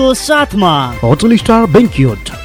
साथमा hotel star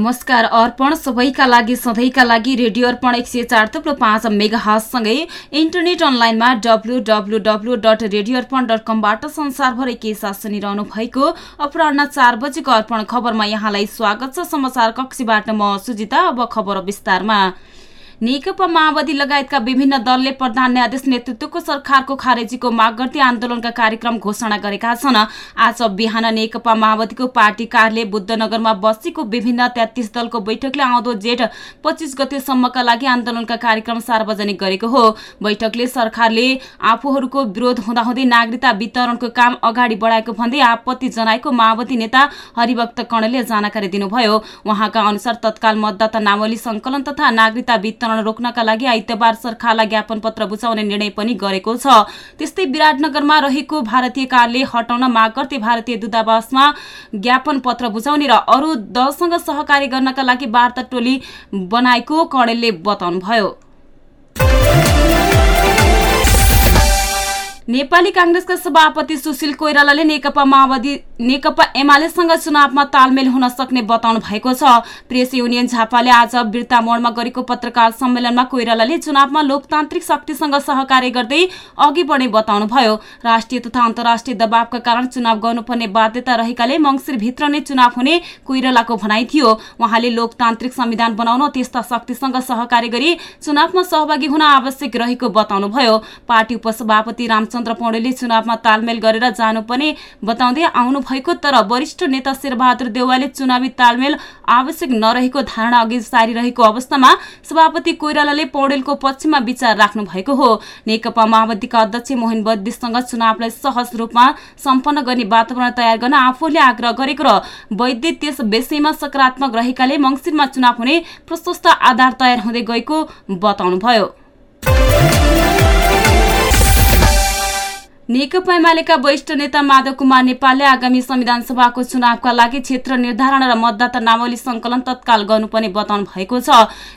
नमस्कार। अर्पण सबैका लागि सधैँका लागि रेडियो अर्पण एक सय चार थुप्रो पाँच मेगाहासँगै इन्टरनेट अनलाइनमा W W W dot radio Arpan dot कमबाट संसारभरै के साथ सुनिरहनु भएको अपराह चार बजेको अर्पण खबरमा यहाँलाई स्वागत छ। समाचार कक्षीबाट म सुजिता अब खबर विस्तारमा। नेकपा माओवादी लगायतका विभिन्न दलले प्रधान न्यायाधीश नेतृत्वको सरकारको खारेजीको माग गर्दै आन्दोलनका कार्यक्रम घोषणा गरेका छन्। आज बिहान नेकपा माओवादीको पार्टी कार्यालय बुद्धनगरमा बसेको विभिन्न तेत्तिस दलको बैठकले आउँदो जेठ पच्चिस गतेसम्मका लागि आन्दोलनका कार्यक्रम सार्वजनिक गरेको हो। बैठकले सरकारले आफूहरूको विरोध हुँदाहुँदै नागरिकता वितरणको काम अगाडि बढाएको भन्दै आपत्ति जनाएको माओवादी नेता हरिभक्त कणेलले जानकारी दिनुभयो। उहाँका अनुसार तत्काल मतदाता नावली संकलन तथा नागरिकता वितरण रोक्नका लागि आइतबार सरकारलाई ज्ञापन पत्र बुझाउने निर्णय पनि गरेको छ। त्यस्तै विराटनगरमा रहेको भारतीय कार्यालय हटाउन माग गर्दै भारतीय दूतावासमा ज्ञापन पत्र बुझाउने र अरू दलसँग सहकारी गर्नका लागि वार्ता टोली बनाएको कणेलले बताउनुभयो। नेपाली काङ्ग्रेसका सभापति सुशील कोइरालाले नेकपा माओवादी नेकपा एमालेसँग चुनावमा तालमेल हुन सक्ने बताउनु भएको छ। प्रेस युनियन झापाले आज बिर्ता मोडमा गरेको पत्रकार सम्मेलनमा कोइरालाले चुनावमा लोकतान्त्रिक शक्तिसँग सहकार्य गर्दै अघि बढ्ने बताउनुभयो। राष्ट्रिय तथा अन्तर्राष्ट्रिय दबावका कारण चुनाव गर्नुपर्ने बाध्यता रहेकाले मङ्सिरभित्र नै चुनाव हुने कोइरालाको भनाइ थियो। उहाँले लोकतान्त्रिक संविधान बनाउन त्यस्ता शक्तिसँग सहकार्य गरी चुनावमा सहभागी हुन आवश्यक रहेको बताउनुभयो। पार्टी उपसभापति रामचन्द्र चन्द्र पौडेलले चुनावमा तालमेल गरेर जानुपर्ने बताउँदै आउनु भएको तर वरिष्ठ नेता शेरबहादुर देउवाले चुनावी तालमेल आवश्यक नरहेको धारणा अघि सारिरहेको अवस्थामा सभापति कोइरालाले पौडेलको पक्षमा विचार राख्नु भएको हो। नेकपा माओवादीका अध्यक्ष मोहन बद्दीसँग चुनावलाई सहज रूपमा सम्पन्न गर्ने वातावरण तयार गर्न आफूले आग्रह गरेको र वैद्य त्यस विषयमा सकारात्मक रहेकाले मङ्सिरमा चुनाव हुने प्रशस्त आधार तयार हुँदै गएको बताउनुभयो। नेकपा एमालेका वरिष्ठ नेता माधव कुमार नेपालले आगामी संविधान सभाको चुनावका लागि क्षेत्र निर्धारण र मतदाता नावली संकलन तत्काल गर्नुपर्ने बताउनु भएको छ।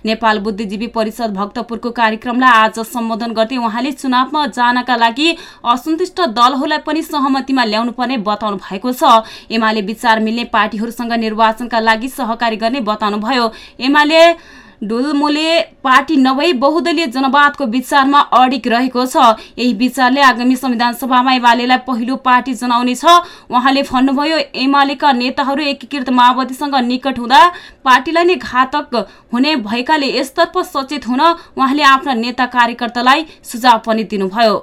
नेपाल बुद्धिजीवी परिषद भक्तपुरको कार्यक्रमलाई आज सम्बोधन गर्दै उहाँले चुनावमा जानका लागि असन्तुष्ट दलहरूलाई पनि सहमतिमा ल्याउनु पर्ने बताउनु भएको छ। एमाले विचार मिल्ने पार्टीहरूसँग निर्वाचनका लागि सहकारी गर्ने बताउनुभयो। एमाले डुलमुले पार्टी नभई बहुदलीय जनवादको विचारमा अडिक रहेको छ। यही विचारले आगामी संविधान सभामा एमालेलाई पहिलो पार्टी जनाउने छ। उहाँले भन्नुभयो एमालेका नेताहरू एकीकृत माओवादीसँग निकट हुँदा पार्टीलाई नै घातक हुने भएकाले यसतर्फ सचेत हुन उहाँले आफ्ना नेता कार्यकर्तालाई सुझाव पनि दिनुभयो।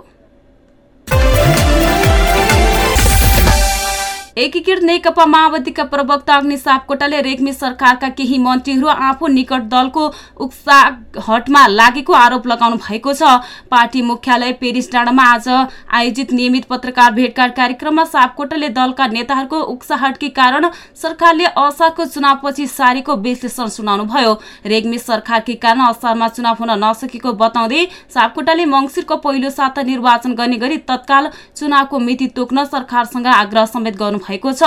एकीकृत नेकपा माओवादीका प्रवक्ता अग्नि सापकोटाले रेग्मी सरकारका केही मन्त्रीहरू आफू निकट दलको उक्साहटमा लागेको आरोप लगाउनु भएको छ। पार्टी मुख्यालय पेरिस डाँडामा आज आयोजित नियमित पत्रकार भेटघाट कार्यक्रममा सापकोटाले दलका नेताहरूको उक्साहटकै कारण सरकारले असारको चुनावपछि सारेको विश्लेषण सुनाउनु भयो रेग्मी सरकारकै कारण असारमा चुनाव हुन नसकेको बताउँदै सापकोटाले मङ्सिरको पहिलो साता निर्वाचन गर्ने गरी तत्काल चुनावको मिति तोक्न सरकारसँग आग्रह समेत गर्नु भएको छ।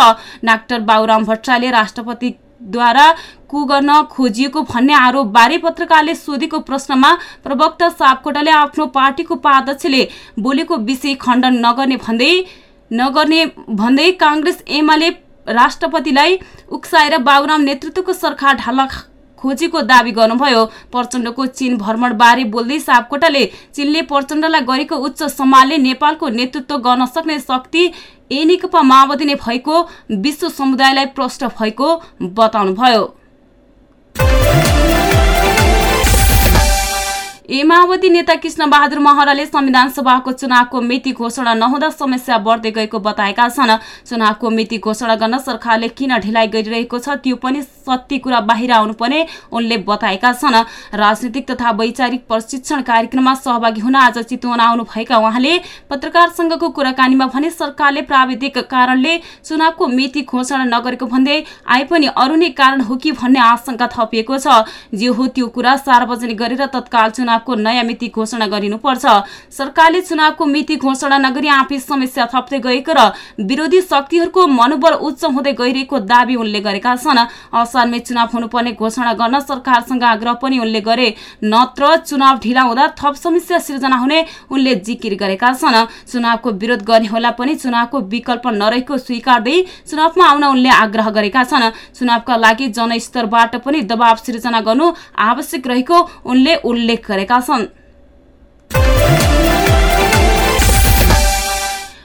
डाक्टर बाबुराम भट्टराईले राष्ट्रपतिद्वारा कु गर्न खोजिएको भन्ने आरोप बारे पत्रकारले सोधेको प्रश्नमा प्रवक्ता सापकोटाले आफ्नो पार्टीको उपाध्यक्षले बोलेको विषय खण्डन नगर्ने भन्दै नगर्ने भन्दै काङ्ग्रेस एमाले राष्ट्रपतिलाई उक्साएर बाबुराम नेतृत्वको सरकार ढाल्न खोजेको दावी गर्नुभयो। प्रचण्डको चीन भ्रमणबारे बोल्दै सापकोटाले चीनले प्रचण्डलाई गरेको उच्च सम्मानले नेपालको नेतृत्व गर्न सक्ने शक्ति ए नेकपा माओवादी नै भएको विश्व समुदायलाई प्रष्ट भएको बताउनुभयो। ए माओवादी नेता कृष्ण बहादुर महराले संविधान सभाको चुनावको मिति घोषणा नहुँदा समस्या बढ्दै गएको बताएका छन्। चुनावको मिति घोषणा गर्न सरकारले किन ढिलाइ गरिरहेको छ त्यो पनि सत्य कुरा बाहिर आउनुपर्ने उनले बताएका छन्। राजनीतिक तथा वैचारिक प्रशिक्षण कार्यक्रममा सहभागी हुन आज चितवन आउनुभएका उहाँले पत्रकारसँगको कुराकानीमा भने सरकारले प्राविधिक कारणले चुनावको मिति घोषणा नगरेको भन्दै आए पनि अरू नै कारण हो कि भन्ने आशंका थपिएको छ। जे हो त्यो कुरा सार्वजनिक गरेर तत्काल चुनाव चुनावको नयाँ मिति घोषणा गरिनुपर्छ। सरकारले चुनावको मिति घोषणा नगरी आफै समस्या थप्दै गएको र विरोधी शक्तिहरूको मनोबल उच्च हुँदै गइरहेको दावी उनले गरेका छन्। असारमै चुनाव हुनुपर्ने घोषणा गर्न सरकारसँग आग्रह पनि उनले गरे। नत्र चुनाव ढिला हुँदा थप समस्या सिर्जना हुने उनले जिकिर गरेका छन्। चुनावको विरोध गर्ने होला पनि चुनावको विकल्प नरहेको स्वीकार्दै चुनावमा आउन उनले आग्रह गरेका छन्। चुनावका लागि जनस्तरबाट पनि दबाव सिर्जना गर्नु आवश्यक रहेको उनले उल्लेख गरे गरेका छन्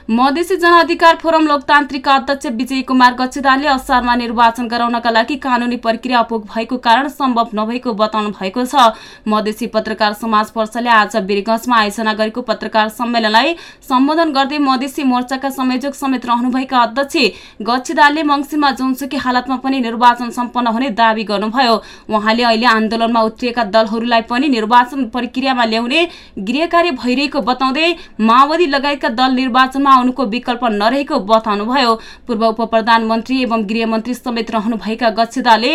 मधेसी जनअधिकार फोरम लोकतान्त्रिकका अध्यक्ष विजय कुमार गच्छेदारले असारमा निर्वाचन गराउनका लागि कानूनी प्रक्रिया अपुग भएको कारण सम्भव नभएको बताउनु भएको छ। मधेसी पत्रकार समाज पर्सले आज वीरगंजमा आयोजना गरेको पत्रकार सम्मेलनलाई सम्बोधन गर्दै मधेसी मोर्चाका संयोजक समेत रहनुभएका अध्यक्ष गच्छेदारले मङ्सिरमा जुनसुकी हालतमा पनि निर्वाचन सम्पन्न हुने दावी गर्नुभयो। उहाँले अहिले आन्दोलनमा उत्रिएका दलहरूलाई पनि निर्वाचन प्रक्रियामा ल्याउने गृह भइरहेको बताउँदै माओवादी लगायतका दल निर्वाचनमा आउनुको विकल्प नरहेको बताउनुभयो। पूर्व उप प्रधानमन्त्री एवं गृहमन्त्री समेत रहनुभएका गच्छेदाले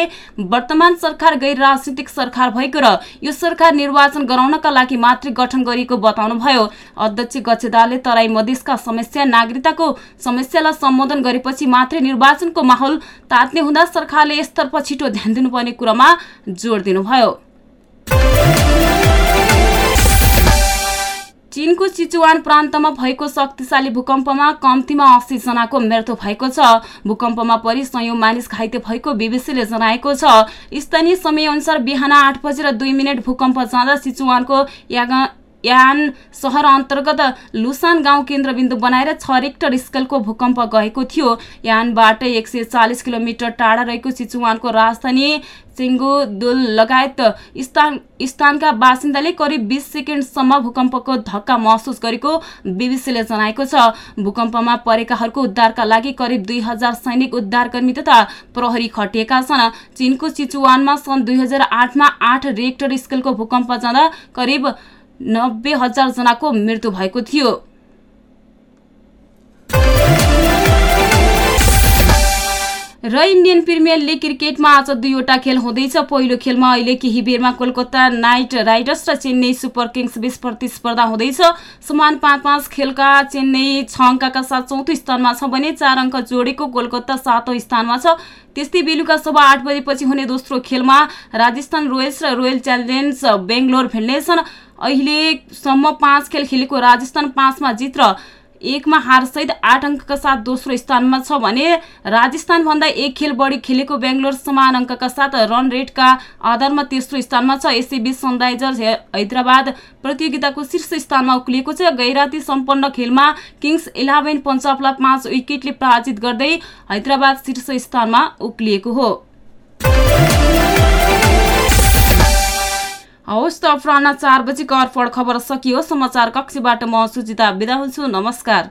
वर्तमान सरकार गैर राजनीतिक सरकार भएको र यो सरकार निर्वाचन गराउनका लागि मात्रै गठन गरिएको बताउनुभयो। अध्यक्ष गच्छेदारले तराई मधेसका समस्या नागरिकताको समस्यालाई सम्बोधन गरेपछि मात्रै निर्वाचनको माहौल तात्ने हुँदा सरकारले यसतर्फ छिटो ध्यान दिनुपर्ने कुरामा जोड दिनुभयो। चीनको चिचुवान प्रान्तमा भएको शक्तिशाली भूकम्पमा कम्तीमा अस्सी जनाको मृत्यु भएको छ। भूकम्पमा परि संयौं मानिस घाइते भएको बीबीसीले जनाएको छ। स्थानीय समयअनुसार बिहान आठ बजेर दुई मिनट भूकम्प जाँदा चिचुवानको यान सहर अन्तर्गत लुसान गाउँ केन्द्रबिन्दु बनाएर छ रेक्टर स्केलको भूकम्प गएको थियो। यानबाट एक किलोमिटर टाढा रहेको चिचुवानको राजधानी दुल लगायत स्थान स्थानका बासिन्दाले करिब बिस सेकेन्डसम्म भूकम्पको धक्का महसुस गरेको बिबिसीले जनाएको छ। भूकम्पमा परेकाहरूको उद्धारका लागि करिब दुई हजार सैनिक उद्धारकर्मी तथा प्रहरी खटिएका छन्। चीनको चिचुवानमा सन् दुई हजार आठमा आठ रेक्टर स्केलको भूकम्प जाँदा करिब नब्बे हजार जनाको मृत्यु भएको थियो। र इन्डियन प्रिमियर लिग क्रिकेटमा आज दुईवटा खेल हुँदैछ। पहिलो खेलमा अहिले केही बेरमा कोलकाता नाइट राइडर्स र चेन्नई सुपर किङ्स बीच प्रतिस्पर्धा हुँदैछ। समान पाँच पाँच खेलका चेन्नई छ अङ्कका साथ चौथो स्थानमा छ भने चार अङ्क जोडेको कोलकाता सातौँ स्थानमा छ। त्यस्तै बेलुका सभा आठ बजेपछि हुने दोस्रो खेलमा राजस्थान रोयल्स र रोयल च्यालेन्ज बेङ्गलोर भिड्नेछन् अहिलेसम्म पाँच खेल खेलेको राजस्थान पाँचमा जित र एकमा हारसहित आठ अङ्कका साथ दोस्रो स्थानमा छ भने राजस्थानभन्दा एक खेल बढी खेलेको बेङ्गलोर समान अङ्कका साथ रन रेटका आधारमा तेस्रो स्थानमा छ। यसैबीच सनराइजर्स हैदराबाद प्रतियोगिताको शीर्ष स्थानमा उक्लिएको छ। गैराती सम्पन्न खेलमा किङ्स इलेभेन पन्जाबलाई पाँच विकेटले पराजित गर्दै हैदराबाद शीर्ष स्थानमा उक्लिएको हो। हवस् त अपराह चार बजीको अर्पण खबर सकियो। समाचार कक्षबाट म सुजिता बिदा हुन्छु। नमस्कार।